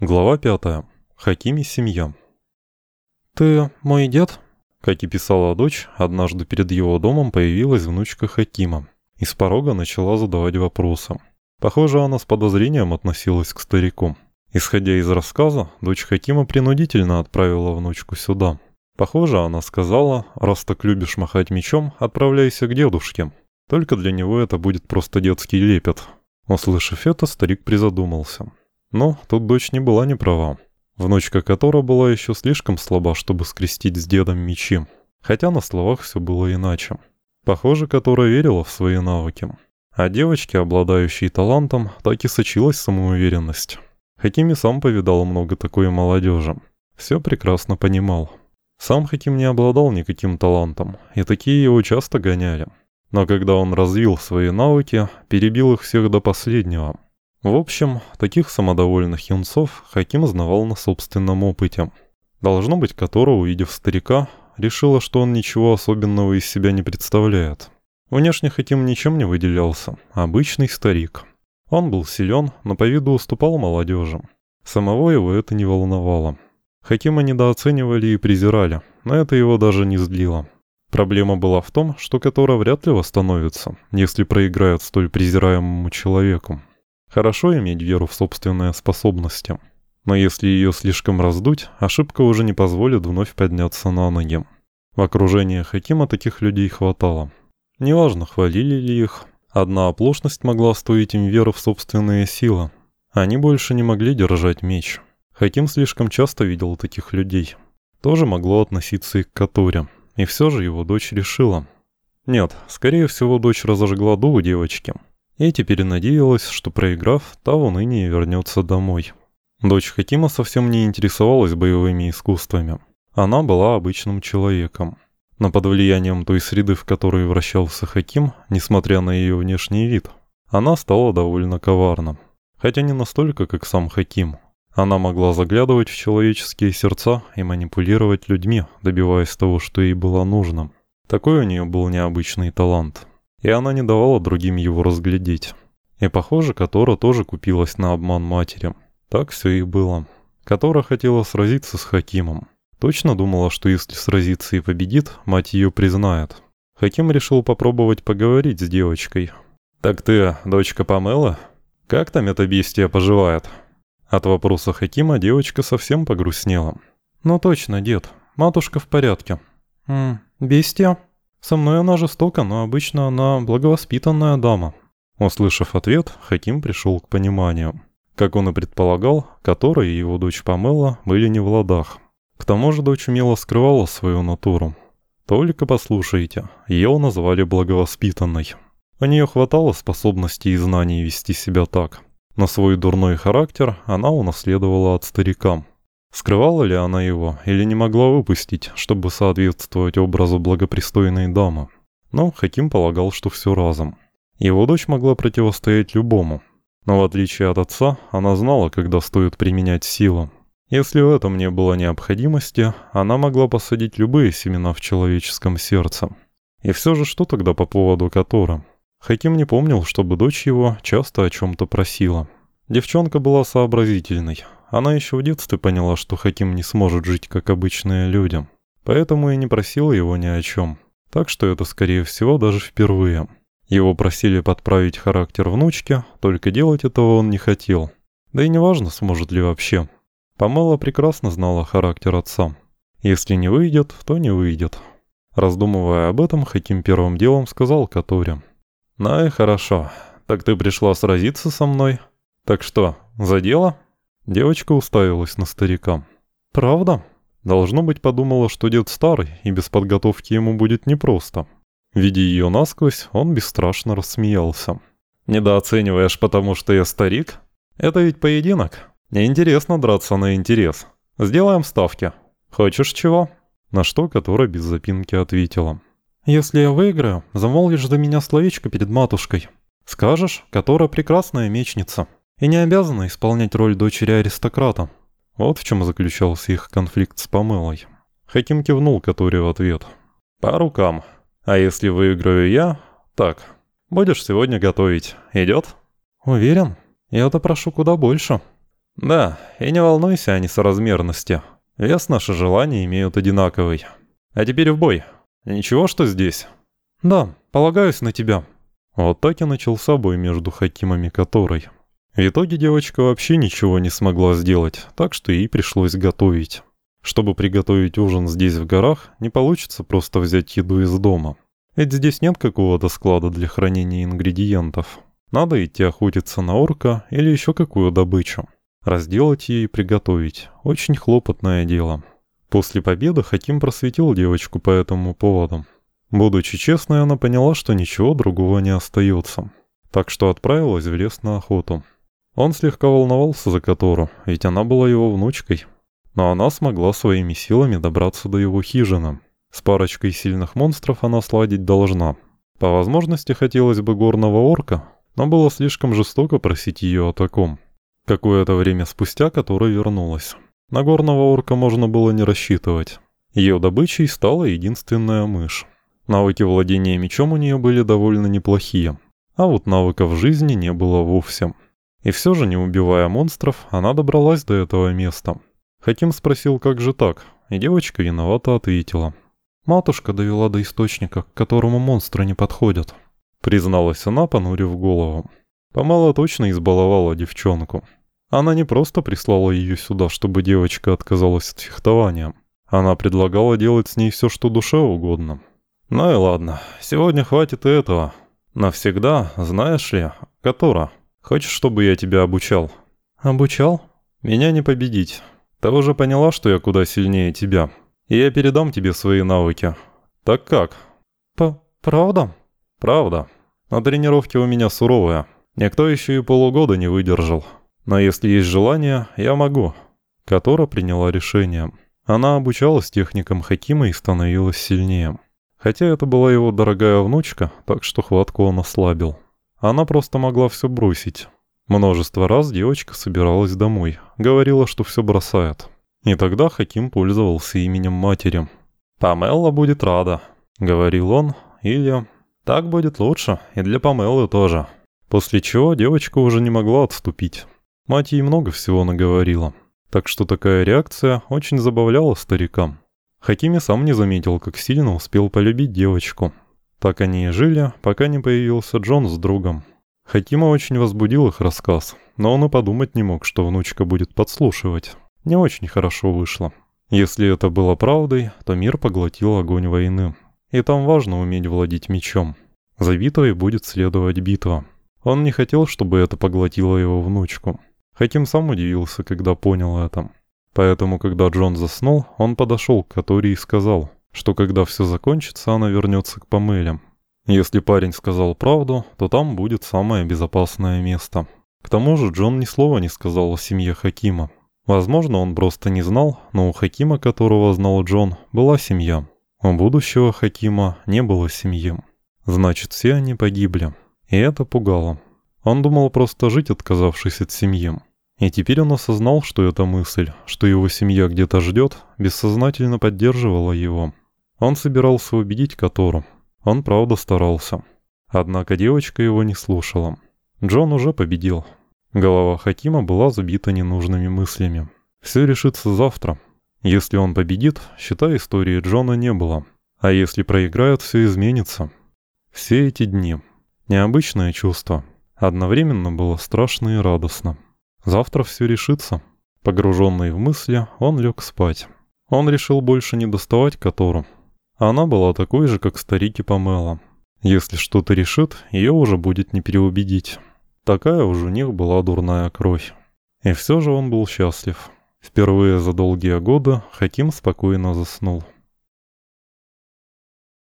Глава пятая. Хакими семья. «Ты мой дед?» Как и писала дочь, однажды перед его домом появилась внучка Хакима. И с порога начала задавать вопросы. Похоже, она с подозрением относилась к старику. Исходя из рассказа, дочь Хакима принудительно отправила внучку сюда. Похоже, она сказала, раз так любишь махать мечом, отправляйся к дедушке. Только для него это будет просто детский лепет. Услышав это, старик призадумался. Но тут дочь не была не права. Внучка которой была еще слишком слаба, чтобы скрестить с дедом мечи. Хотя на словах все было иначе. Похоже, которая верила в свои навыки. А девочке, обладающей талантом, так и сочилась самоуверенность. Хакими сам повидал много такой молодежи. Все прекрасно понимал. Сам Хаким не обладал никаким талантом, и такие его часто гоняли. Но когда он развил свои навыки, перебил их всех до последнего – в общем, таких самодовольных юнцов Хаким знавал на собственном опыте. Должно быть, которого, увидев старика, решила, что он ничего особенного из себя не представляет. Внешне Хаким ничем не выделялся. Обычный старик. Он был силен, но по виду уступал молодежи. Самого его это не волновало. Хакима недооценивали и презирали, но это его даже не злило. Проблема была в том, что Котора вряд ли восстановится, если проиграет столь презираемому человеку. Хорошо иметь веру в собственные способности. Но если ее слишком раздуть, ошибка уже не позволит вновь подняться на ноги. В окружении Хакима таких людей хватало. Неважно, хвалили ли их, одна оплошность могла стоить им веры в собственные силы. Они больше не могли держать меч. Хаким слишком часто видел таких людей. Тоже могло относиться и к Катуре. И все же его дочь решила. Нет, скорее всего, дочь разожгла дулу девочки – и теперь надеялась, что проиграв, та унынии вернется домой. Дочь Хакима совсем не интересовалась боевыми искусствами. Она была обычным человеком. Но под влиянием той среды, в которой вращался Хаким, несмотря на ее внешний вид, она стала довольно коварна. Хотя не настолько, как сам Хаким. Она могла заглядывать в человеческие сердца и манипулировать людьми, добиваясь того, что ей было нужно. Такой у нее был необычный талант и она не давала другим его разглядеть. И похоже, Котора тоже купилась на обман матери. Так все и было. Котора хотела сразиться с Хакимом. Точно думала, что если сразится и победит, мать ее признает. Хаким решил попробовать поговорить с девочкой. «Так ты, дочка Памела? Как там эта бестия поживает?» От вопроса Хакима девочка совсем погрустнела. «Ну точно, дед. Матушка в порядке». «М, бестия?» Со мной она жестока, но обычно она благовоспитанная дама». Услышав ответ, Хаким пришел к пониманию. Как он и предполагал, который и его дочь Памела были не в ладах. К тому же дочь умело скрывала свою натуру. Только послушайте, ее назвали благовоспитанной. У нее хватало способностей и знаний вести себя так. Но свой дурной характер она унаследовала от старика. Скрывала ли она его или не могла выпустить, чтобы соответствовать образу благопристойной дамы? Но Хаким полагал, что все разом. Его дочь могла противостоять любому. Но в отличие от отца, она знала, когда стоит применять силу. Если в этом не было необходимости, она могла посадить любые семена в человеческом сердце. И все же что тогда по поводу Котора? Хаким не помнил, чтобы дочь его часто о чем-то просила. Девчонка была сообразительной, она еще в детстве поняла, что Хаким не сможет жить, как обычные люди. Поэтому и не просила его ни о чем. Так что это, скорее всего, даже впервые. Его просили подправить характер внучки, только делать этого он не хотел. Да и неважно, сможет ли вообще. Памела прекрасно знала характер отца. Если не выйдет, то не выйдет. Раздумывая об этом, Хаким первым делом сказал Каторе. «Ну и хорошо. Так ты пришла сразиться со мной? Так что, за дело?» Девочка уставилась на старика. «Правда?» Должно быть, подумала, что дед старый, и без подготовки ему будет непросто. Видя ее насквозь, он бесстрашно рассмеялся. «Недооцениваешь, потому что я старик? Это ведь поединок. Неинтересно драться на интерес. Сделаем ставки. Хочешь чего?» На что которая без запинки ответила. «Если я выиграю, замолвишь за меня словечко перед матушкой. Скажешь, которая прекрасная мечница» и не обязана исполнять роль дочери аристократа. Вот в чем заключался их конфликт с Памелой. Хаким кивнул Катуре в ответ. «По рукам. А если выиграю я? Так, будешь сегодня готовить. Идет?» «Уверен? Я-то прошу куда больше». Да, и не волнуйся о несоразмерности. Вес наши желания имеют одинаковый. А теперь в бой. Ничего, что здесь? Да, полагаюсь на тебя. Вот так и начался бой между Хакимами которой. В итоге девочка вообще ничего не смогла сделать, так что ей пришлось готовить. Чтобы приготовить ужин здесь в горах, не получится просто взять еду из дома. Ведь здесь нет какого-то склада для хранения ингредиентов. Надо идти охотиться на орка или еще какую добычу. Разделать ее и приготовить. Очень хлопотное дело. После победы Хаким просветил девочку по этому поводу. Будучи честной, она поняла, что ничего другого не остается. Так что отправилась в лес на охоту. Он слегка волновался за Котору, ведь она была его внучкой. Но она смогла своими силами добраться до его хижины. С парочкой сильных монстров она сладить должна. По возможности хотелось бы горного орка, но было слишком жестоко просить ее о таком. Какое-то время спустя которая вернулась. На горного орка можно было не рассчитывать. Ее добычей стала единственная мышь. Навыки владения мечом у нее были довольно неплохие, а вот навыков жизни не было вовсе. И все же, не убивая монстров, она добралась до этого места. Хаким спросил, как же так, и девочка виновато ответила. «Матушка довела до источника, к которому монстры не подходят», — призналась она, понурив голову. Помала точно избаловала девчонку. Она не просто прислала ее сюда, чтобы девочка отказалась от фехтования. Она предлагала делать с ней все, что душе угодно. Ну и ладно, сегодня хватит и этого. Навсегда, знаешь ли, Котора, хочешь, чтобы я тебя обучал? Обучал? Меня не победить. Ты уже поняла, что я куда сильнее тебя. И я передам тебе свои навыки. Так как? П правда? Правда. На тренировке у меня суровая. Никто еще и полугода не выдержал. Но если есть желание, я могу. Котора приняла решение. Она обучалась техникам Хакима и становилась сильнее. Хотя это была его дорогая внучка, так что хватку он ослабил. Она просто могла все бросить. Множество раз девочка собиралась домой, говорила, что все бросает. И тогда Хаким пользовался именем матери. «Памелла будет рада», — говорил он, или «Так будет лучше, и для Памеллы тоже». После чего девочка уже не могла отступить. Мать ей много всего наговорила. Так что такая реакция очень забавляла старикам. Хакими сам не заметил, как сильно успел полюбить девочку. Так они и жили, пока не появился Джон с другом. Хакима очень возбудил их рассказ, но он и подумать не мог, что внучка будет подслушивать. Не очень хорошо вышло. Если это было правдой, то мир поглотил огонь войны. И там важно уметь владеть мечом. За битвой будет следовать битва. Он не хотел, чтобы это поглотило его внучку. Хаким сам удивился, когда понял это. Поэтому, когда Джон заснул, он подошел к Катори и сказал, что когда все закончится, она вернется к Памелям. Если парень сказал правду, то там будет самое безопасное место. К тому же Джон ни слова не сказал о семье Хакима. Возможно, он просто не знал, но у Хакима, которого знал Джон, была семья. У будущего Хакима не было семьи. Значит, все они погибли. И это пугало. Он думал просто жить, отказавшись от семьи. И теперь он осознал, что эта мысль, что его семья где-то ждет, бессознательно поддерживала его. Он собирался убедить Котору. Он правда старался. Однако девочка его не слушала. Джон уже победил. Голова Хакима была забита ненужными мыслями. Все решится завтра. Если он победит, считай, истории Джона не было. А если проиграет, все изменится. Все эти дни. Необычное чувство. Одновременно было страшно и радостно. Завтра все решится. Погруженный в мысли, он лег спать. Он решил больше не доставать Котору. Она была такой же, как старик и Памела. Если что-то решит, ее уже будет не переубедить. Такая уж у них была дурная кровь. И все же он был счастлив. Впервые за долгие годы Хаким спокойно заснул.